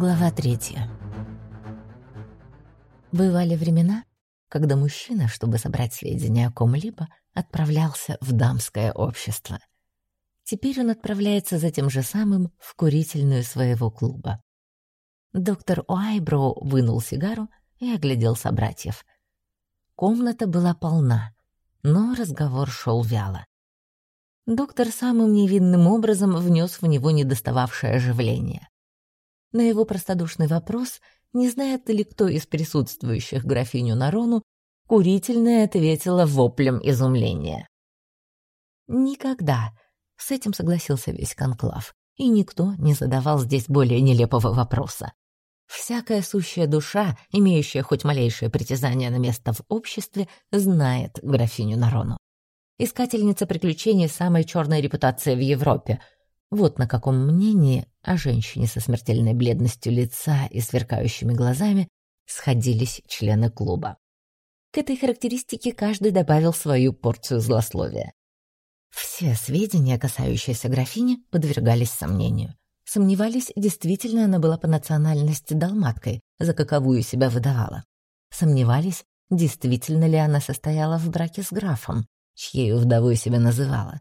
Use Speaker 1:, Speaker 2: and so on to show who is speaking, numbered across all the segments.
Speaker 1: Глава третья. Бывали времена, когда мужчина, чтобы собрать сведения о ком-либо, отправлялся в дамское общество. Теперь он отправляется за тем же самым в курительную своего клуба. Доктор Уайброу вынул сигару и оглядел собратьев. Комната была полна, но разговор шел вяло. Доктор самым невинным образом внес в него недостававшее оживление. На его простодушный вопрос, не знает ли кто из присутствующих графиню Нарону, курительная ответила воплем изумления. «Никогда!» — с этим согласился весь конклав, и никто не задавал здесь более нелепого вопроса. Всякая сущая душа, имеющая хоть малейшее притязание на место в обществе, знает графиню Нарону. Искательница приключений самой черной репутации в Европе. Вот на каком мнении о женщине со смертельной бледностью лица и сверкающими глазами сходились члены клуба. К этой характеристике каждый добавил свою порцию злословия. Все сведения, касающиеся графини, подвергались сомнению. Сомневались, действительно она была по национальности далматкой, за каковую себя выдавала. Сомневались, действительно ли она состояла в браке с графом, чьею вдовой себя называла.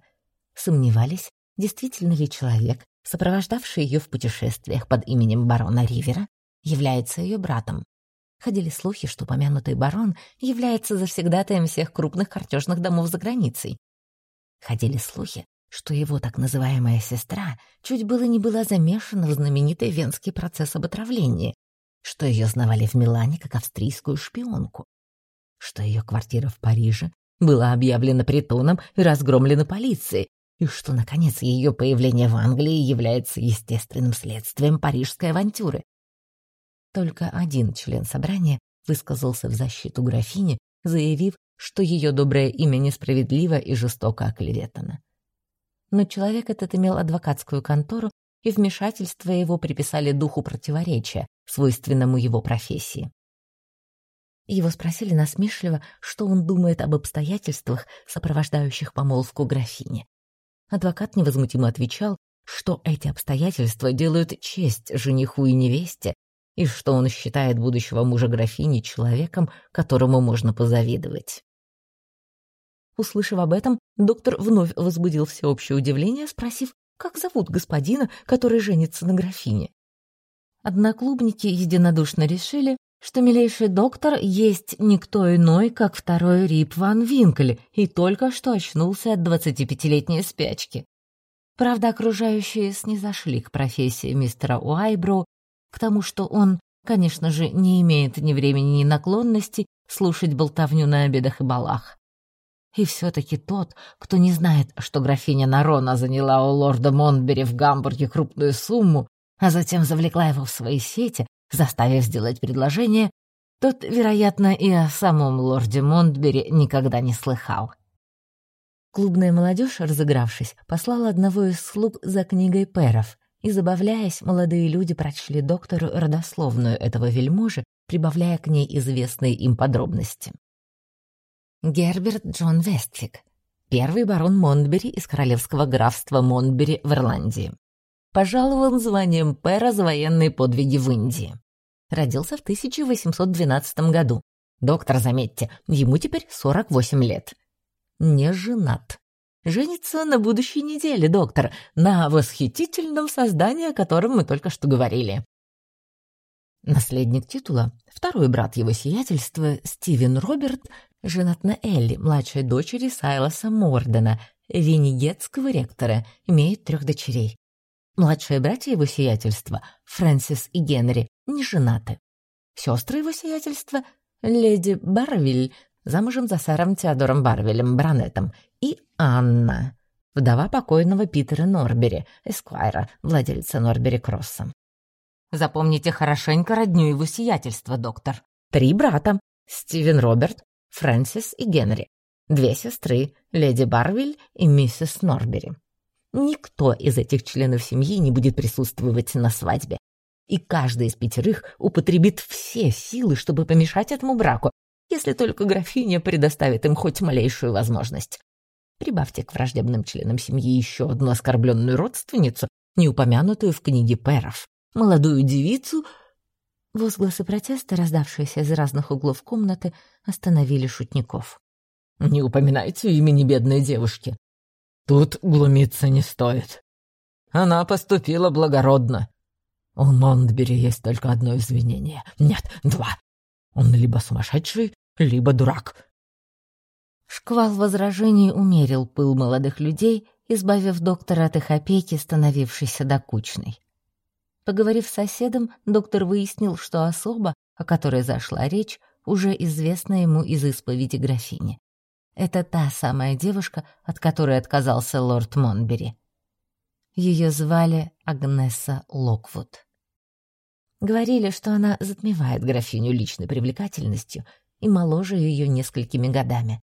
Speaker 1: Сомневались, действительно ли человек, сопровождавший ее в путешествиях под именем барона Ривера, является ее братом. Ходили слухи, что помянутый барон является завсегдатаем всех крупных картежных домов за границей. Ходили слухи, что его так называемая сестра чуть было не была замешана в знаменитый венский процесс об отравлении, что ее знавали в Милане как австрийскую шпионку, что ее квартира в Париже была объявлена притоном и разгромлена полицией, и что, наконец, ее появление в Англии является естественным следствием парижской авантюры. Только один член собрания высказался в защиту графини, заявив, что ее доброе имя несправедливо и жестоко оклеветано но человек этот имел адвокатскую контору, и вмешательство его приписали духу противоречия, свойственному его профессии. Его спросили насмешливо, что он думает об обстоятельствах, сопровождающих помолвку графини. Адвокат невозмутимо отвечал, что эти обстоятельства делают честь жениху и невесте, и что он считает будущего мужа графини человеком, которому можно позавидовать. Услышав об этом, доктор вновь возбудил всеобщее удивление, спросив, как зовут господина, который женится на графине. Одноклубники единодушно решили, что милейший доктор есть никто иной, как второй Рип Ван Винкель, и только что очнулся от двадцатипятилетней спячки. Правда, окружающие снизошли к профессии мистера Уайброу, к тому, что он, конечно же, не имеет ни времени, ни наклонности слушать болтовню на обедах и балах. И все-таки тот, кто не знает, что графиня Нарона заняла у лорда Монбери в Гамбурге крупную сумму, а затем завлекла его в свои сети, заставив сделать предложение, тот, вероятно, и о самом лорде Монтбери никогда не слыхал. Клубная молодежь, разыгравшись, послала одного из слуг за книгой перов, и, забавляясь, молодые люди прочли доктору родословную этого вельможи, прибавляя к ней известные им подробности. Герберт Джон Вестфик, первый барон Монтбери из королевского графства Монтбери в Ирландии. Пожалован званием пэра за военные подвиги в Индии. Родился в 1812 году. Доктор, заметьте, ему теперь 48 лет. Не женат. Женится на будущей неделе, доктор, на восхитительном создании, о котором мы только что говорили. Наследник титула, второй брат его сиятельства, Стивен Роберт, женат на Элли, младшей дочери Сайлоса Мордена, венегетского ректора, имеет трех дочерей. Младшие братья его сиятельства, Фрэнсис и Генри, не женаты. Сестры его сиятельства, леди Барвиль, замужем за сэром Теодором Барвилем, баронетом, и Анна, вдова покойного Питера Норбери, эсквайра, владельца Норбери Кросса. Запомните хорошенько родню его сиятельства, доктор. Три брата — Стивен Роберт, Фрэнсис и Генри. Две сестры — леди Барвиль и миссис Норбери. Никто из этих членов семьи не будет присутствовать на свадьбе. И каждый из пятерых употребит все силы, чтобы помешать этому браку, если только графиня предоставит им хоть малейшую возможность. Прибавьте к враждебным членам семьи еще одну оскорбленную родственницу, не упомянутую в книге Перов. молодую девицу...» Возгласы протеста, раздавшиеся из разных углов комнаты, остановили шутников.
Speaker 2: «Не упоминайте имени бедной девушки. Тут глумиться не стоит. Она поступила благородно. У Монтбери есть только одно извинение. Нет, два. Он либо сумасшедший, либо дурак.
Speaker 1: Шквал возражений умерил пыл молодых людей, избавив доктора от их опеки, становившейся докучной. Поговорив с соседом, доктор выяснил, что особа, о которой зашла речь, уже известна ему из исповеди графини. Это та самая девушка, от которой отказался лорд Монбери. Ее звали Агнеса Локвуд. Говорили, что она затмевает графиню личной привлекательностью и моложе ее несколькими годами.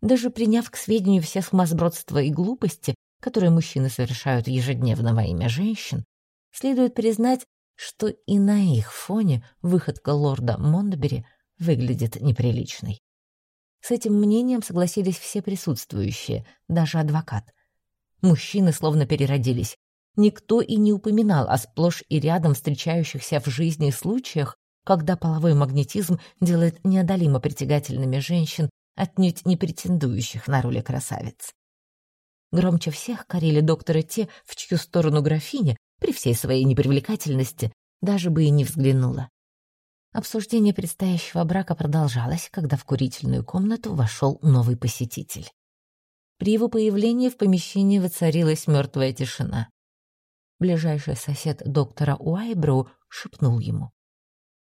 Speaker 1: Даже приняв к сведению все сумасбродства и глупости, которые мужчины совершают ежедневно во имя женщин, Следует признать, что и на их фоне выходка лорда Монтбери выглядит неприличной. С этим мнением согласились все присутствующие, даже адвокат. Мужчины словно переродились. Никто и не упоминал о сплошь и рядом встречающихся в жизни случаях, когда половой магнетизм делает неодолимо притягательными женщин, отнюдь не претендующих на роли красавиц. Громче всех корили доктора те, в чью сторону графиня, при всей своей непривлекательности, даже бы и не взглянула. Обсуждение предстоящего брака продолжалось, когда в курительную комнату вошел новый посетитель. При его появлении в помещении воцарилась мертвая тишина. Ближайший сосед доктора Уайброу шепнул ему.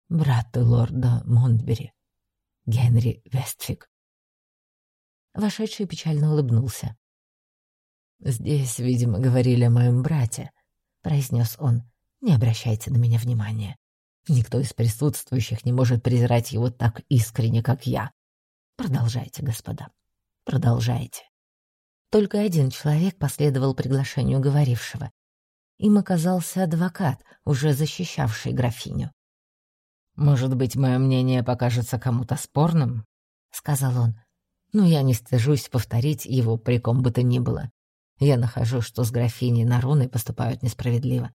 Speaker 1: «Брат лорда Монтбери, Генри Вестфик». Вошедший печально улыбнулся. «Здесь, видимо, говорили о моем брате», — произнес он. «Не обращайте на меня внимания. Никто из присутствующих не может презирать его так искренне, как я. Продолжайте, господа, продолжайте». Только один человек последовал приглашению говорившего. Им оказался адвокат, уже защищавший графиню. «Может быть, мое мнение покажется кому-то спорным?» — сказал он. «Но я не стыжусь повторить его при ком бы то ни было. Я нахожу, что с графиней Наруной поступают несправедливо.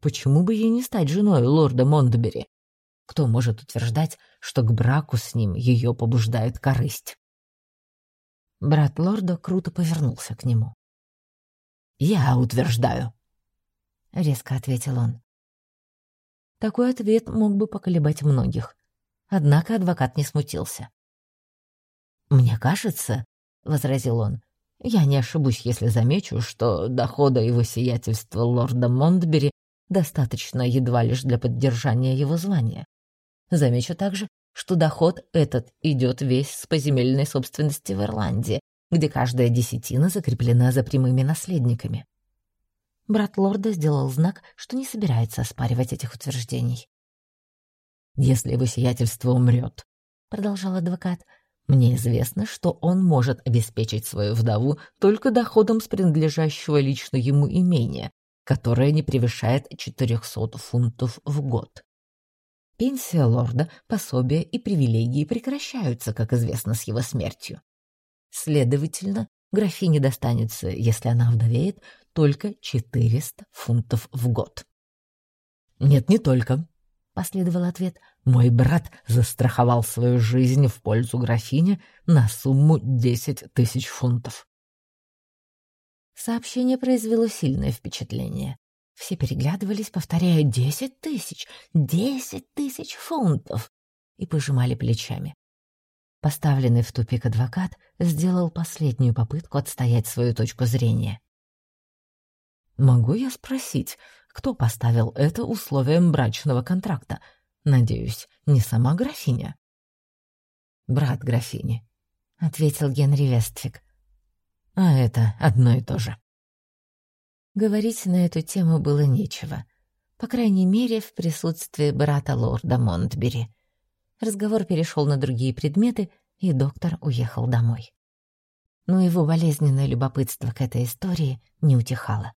Speaker 1: Почему бы ей не стать женой лорда Монтбери? Кто может утверждать, что к браку с ним ее побуждает корысть? Брат лорда круто повернулся к нему. «Я утверждаю», — резко ответил он. Такой ответ мог бы поколебать многих. Однако адвокат не смутился. «Мне кажется», — возразил он, я не ошибусь, если замечу, что дохода его сиятельства лорда Монтбери достаточно едва лишь для поддержания его звания. Замечу также, что доход этот идет весь с поземельной собственности в Ирландии, где каждая десятина закреплена за прямыми наследниками. Брат лорда сделал знак, что не собирается оспаривать этих утверждений. «Если его сиятельство умрет», — продолжал адвокат, мне известно, что он может обеспечить свою вдову только доходом с принадлежащего лично ему имения, которое не превышает 400 фунтов в год. Пенсия лорда, пособия и привилегии прекращаются, как известно, с его смертью. Следовательно, графине достанется, если она вдовеет, только 400 фунтов в год. «Нет, не только», — последовал ответ. Мой брат застраховал свою жизнь в пользу графини на сумму десять тысяч фунтов. Сообщение произвело сильное впечатление. Все переглядывались, повторяя «десять тысяч! Десять тысяч фунтов!» и пожимали плечами. Поставленный в тупик адвокат сделал последнюю попытку отстоять свою точку зрения. «Могу я спросить, кто поставил это условием брачного контракта?» Надеюсь, не сама графиня?» «Брат графини», — ответил Генри Вестфик. «А это одно и то же». Говорить на эту тему было нечего. По крайней мере, в присутствии брата лорда Монтбери. Разговор перешел на другие предметы, и доктор уехал домой. Но его болезненное любопытство к этой истории не утихало.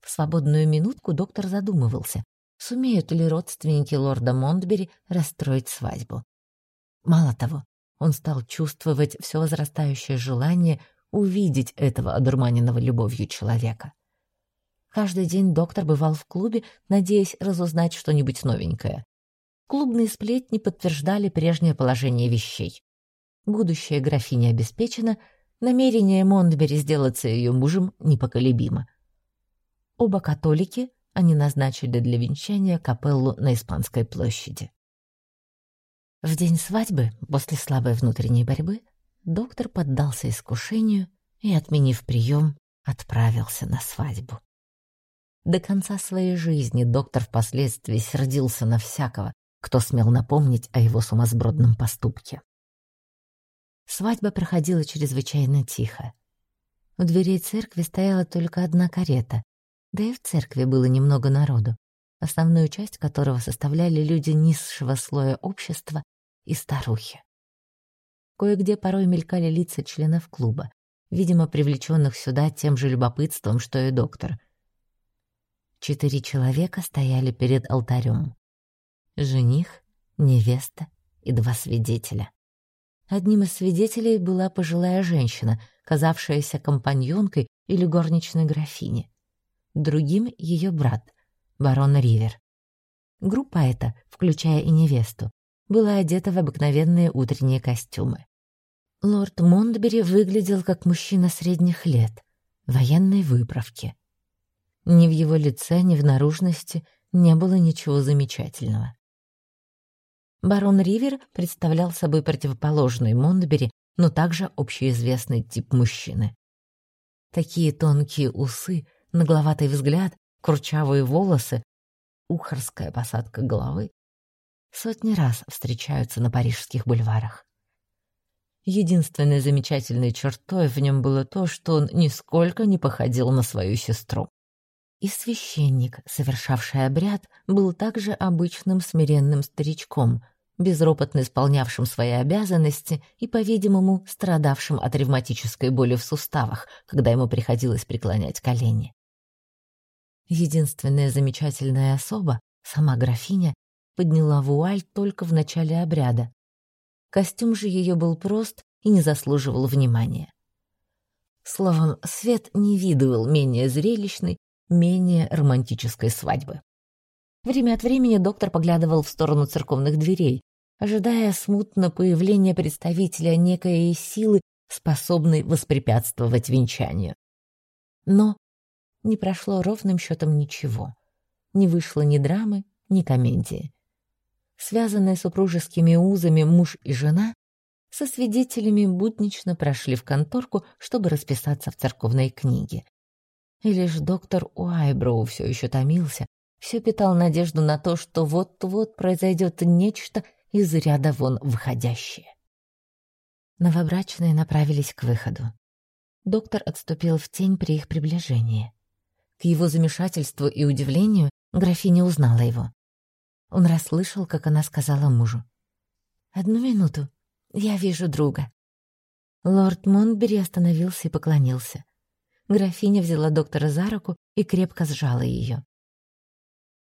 Speaker 1: В свободную минутку доктор задумывался, сумеют ли родственники лорда Монтбери расстроить свадьбу. Мало того, он стал чувствовать все возрастающее желание увидеть этого одурманенного любовью человека. Каждый день доктор бывал в клубе, надеясь разузнать что-нибудь новенькое. Клубные сплетни подтверждали прежнее положение вещей. Будущая графиня обеспечена, намерение Монтбери сделаться ее мужем непоколебимо. Оба католики, они назначили для венчания капеллу на Испанской площади. В день свадьбы, после слабой внутренней борьбы, доктор поддался искушению и, отменив прием, отправился на свадьбу. До конца своей жизни доктор впоследствии сердился на всякого, кто смел напомнить о его сумасбродном поступке. Свадьба проходила чрезвычайно тихо. У дверей церкви стояла только одна карета, да и в церкви было немного народу основную часть которого составляли люди низшего слоя общества и старухи. Кое-где порой мелькали лица членов клуба, видимо, привлеченных сюда тем же любопытством, что и доктор. Четыре человека стояли перед алтарем. Жених, невеста и два свидетеля. Одним из свидетелей была пожилая женщина, казавшаяся компаньонкой или горничной графини. Другим — ее брат — барон Ривер. Группа эта, включая и невесту, была одета в обыкновенные утренние костюмы. Лорд Монтбери выглядел как мужчина средних лет, военной выправки. Ни в его лице, ни в наружности не было ничего замечательного. Барон Ривер представлял собой противоположный Монтбери, но также общеизвестный тип мужчины. Такие тонкие усы, нагловатый взгляд курчавые волосы, ухарская посадка головы сотни раз встречаются на парижских бульварах. Единственной замечательной чертой в нем было то, что он нисколько не походил на свою сестру. И священник, совершавший обряд, был также обычным смиренным старичком, безропотно исполнявшим свои обязанности и, по-видимому, страдавшим от ревматической боли в суставах, когда ему приходилось преклонять колени. Единственная замечательная особа, сама графиня, подняла вуаль только в начале обряда. Костюм же ее был прост и не заслуживал внимания. Словом, свет не видывал менее зрелищной, менее романтической свадьбы. Время от времени доктор поглядывал в сторону церковных дверей, ожидая смутно появления представителя некой силы, способной воспрепятствовать венчанию. Но не прошло ровным счетом ничего. Не вышло ни драмы, ни комедии. Связанные супружескими узами муж и жена со свидетелями буднично прошли в конторку, чтобы расписаться в церковной книге. И лишь доктор Уайброу все еще томился, все питал надежду на то, что вот-вот произойдет нечто из ряда вон выходящее. Новобрачные направились к выходу. Доктор отступил в тень при их приближении. К его замешательству и удивлению графиня узнала его. Он расслышал, как она сказала мужу. «Одну минуту, я вижу друга». Лорд Монтбери остановился и поклонился. Графиня взяла доктора за руку и крепко сжала ее.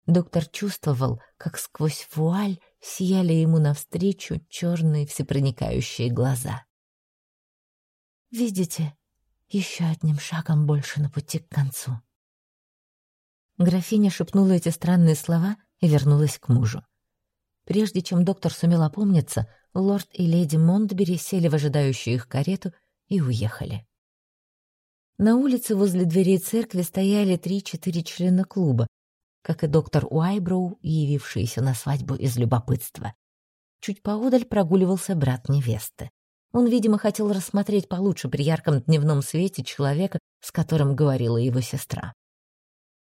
Speaker 1: Доктор чувствовал, как сквозь вуаль сияли ему навстречу черные всепроникающие глаза. «Видите, еще одним шагом больше на пути к концу», Графиня шепнула эти странные слова и вернулась к мужу. Прежде чем доктор сумел опомниться, лорд и леди Монтбери сели в ожидающую их карету и уехали. На улице возле дверей церкви стояли три-четыре члена клуба, как и доктор Уайброу, явившийся на свадьбу из любопытства. Чуть поодаль прогуливался брат невесты. Он, видимо, хотел рассмотреть получше при ярком дневном свете человека, с которым говорила его сестра.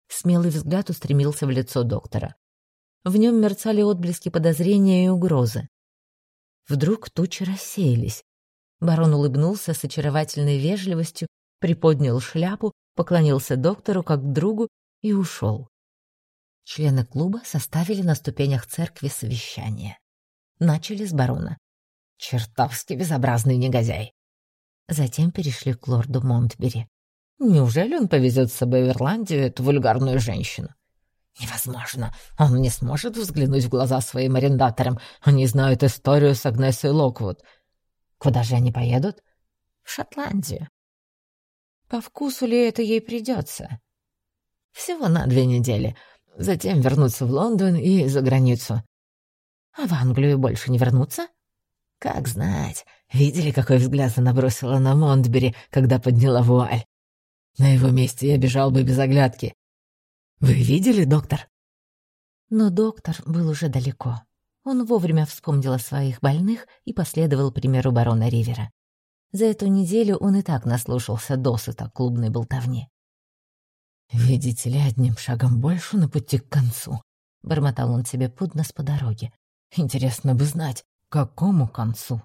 Speaker 1: Смелый взгляд устремился в лицо доктора. В нем мерцали отблески подозрения и угрозы. Вдруг тучи рассеялись. Барон улыбнулся с очаровательной вежливостью, приподнял шляпу, поклонился доктору как другу и ушел. Члены клуба составили на ступенях церкви совещание. Начали с барона. «Чертовски безобразный негодяй!» Затем перешли к лорду Монтбери. Неужели он повезет с собой в Ирландию эту вульгарную женщину? Невозможно. Он не сможет взглянуть в глаза своим арендаторам. Они знают историю с Агнесой Локвуд. Куда же они поедут? В Шотландию. По вкусу ли это ей придется? Всего на две недели. Затем вернуться в Лондон и за границу. А в Англию больше не вернуться? Как знать. Видели, какой взгляд она бросила на Монтбери, когда подняла вуаль? На его месте я бежал бы без оглядки. Вы видели, доктор? Но доктор был уже далеко. Он вовремя вспомнил о своих больных и последовал примеру барона Ривера. За эту неделю он и так наслушался досыта клубной болтовни. «Видите ли, одним шагом больше на пути к концу», — бормотал он себе под нос по дороге. «Интересно бы знать, к какому концу?»